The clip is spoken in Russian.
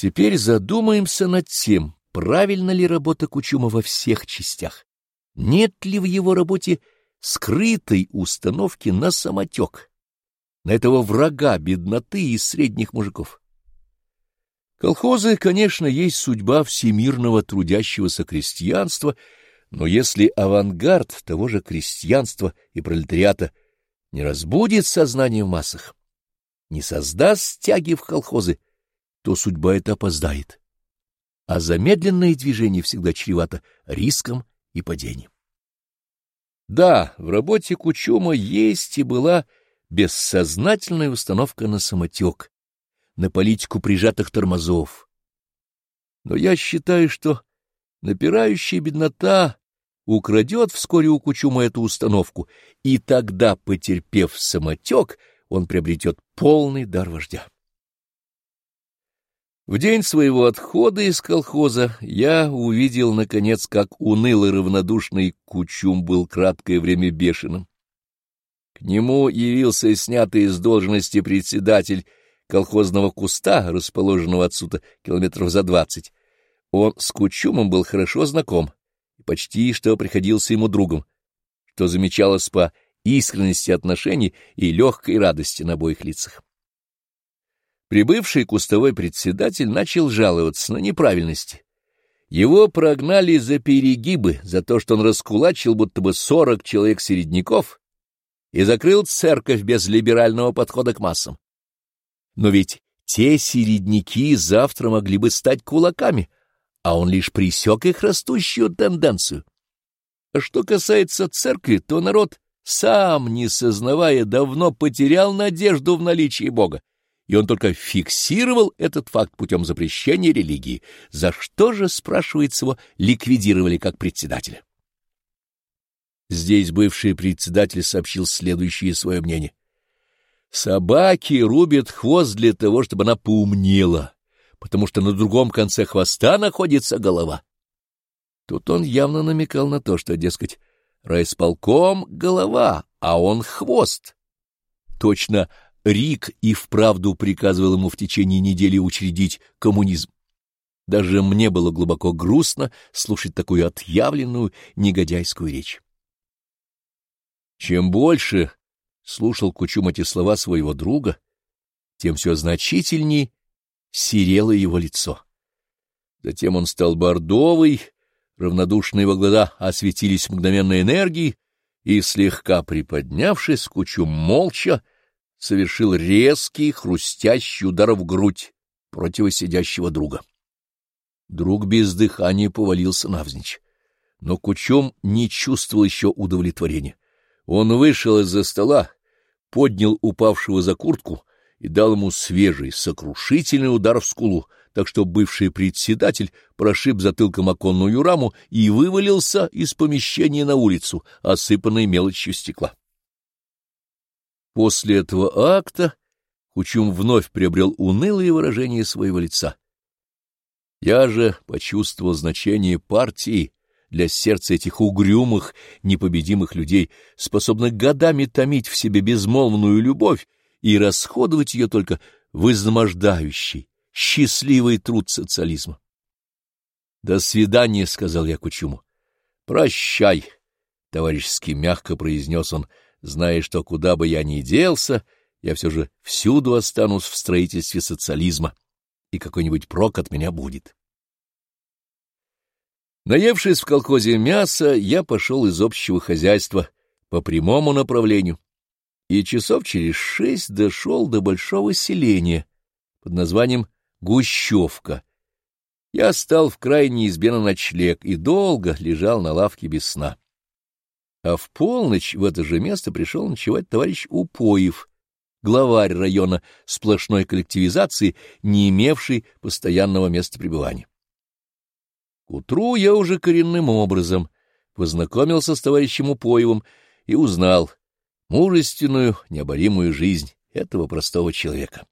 Теперь задумаемся над тем, правильно ли работа Кучума во всех частях. Нет ли в его работе скрытой установки на самотек, на этого врага бедноты и средних мужиков? Колхозы, конечно, есть судьба всемирного трудящегося крестьянства, но если авангард того же крестьянства и пролетариата не разбудит сознание в массах, не создаст тяги в колхозы, то судьба эта опоздает. А замедленное движение всегда чревато риском и падением. Да, в работе Кучума есть и была бессознательная установка на самотек, на политику прижатых тормозов. Но я считаю, что напирающая беднота украдет вскоре у Кучума эту установку, и тогда, потерпев самотек, он приобретет полный дар вождя. В день своего отхода из колхоза я увидел, наконец, как унылый равнодушный Кучум был краткое время бешеным. К нему явился снятый из должности председатель колхозного куста, расположенного отсюда километров за двадцать. Он с Кучумом был хорошо знаком и почти что приходился ему другом, что замечалось по искренности отношений и легкой радости на обоих лицах. Прибывший кустовой председатель начал жаловаться на неправильности. Его прогнали за перегибы, за то, что он раскулачил будто бы сорок человек-середняков и закрыл церковь без либерального подхода к массам. Но ведь те середняки завтра могли бы стать кулаками, а он лишь присек их растущую тенденцию. А что касается церкви, то народ, сам не сознавая, давно потерял надежду в наличии Бога и он только фиксировал этот факт путем запрещения религии. За что же, спрашивается его, ликвидировали как председателя? Здесь бывший председатель сообщил следующее свое мнение. Собаки рубят хвост для того, чтобы она поумнела, потому что на другом конце хвоста находится голова. Тут он явно намекал на то, что, дескать, райсполком — голова, а он — хвост. Точно Рик и вправду приказывал ему в течение недели учредить коммунизм. Даже мне было глубоко грустно слушать такую отъявленную негодяйскую речь. Чем больше слушал Кучум эти слова своего друга, тем все значительней серело его лицо. Затем он стал бордовый, равнодушные его глаза осветились мгновенной энергией, и, слегка приподнявшись, Кучум молча совершил резкий, хрустящий удар в грудь противосидящего друга. Друг без дыхания повалился навзничь, но Кучом не чувствовал еще удовлетворения. Он вышел из-за стола, поднял упавшего за куртку и дал ему свежий, сокрушительный удар в скулу, так что бывший председатель прошиб затылком оконную раму и вывалился из помещения на улицу, осыпанной мелочью стекла. После этого акта Кучум вновь приобрел унылое выражение своего лица. Я же почувствовал значение партии для сердца этих угрюмых, непобедимых людей, способных годами томить в себе безмолвную любовь и расходовать ее только в изнемождающий, счастливый труд социализма. «До свидания», — сказал я Кучуму. «Прощай», — товарищески мягко произнес он, — зная, что куда бы я ни делся, я все же всюду останусь в строительстве социализма, и какой-нибудь прок от меня будет. Наевшись в колхозе мяса, я пошел из общего хозяйства по прямому направлению, и часов через шесть дошел до большого селения под названием Гущевка. Я стал в крайней избе на ночлег и долго лежал на лавке без сна. А в полночь в это же место пришел ночевать товарищ Упоев, главарь района сплошной коллективизации, не имевший постоянного места пребывания. К утру я уже коренным образом познакомился с товарищем Упоевым и узнал мужественную, необоримую жизнь этого простого человека.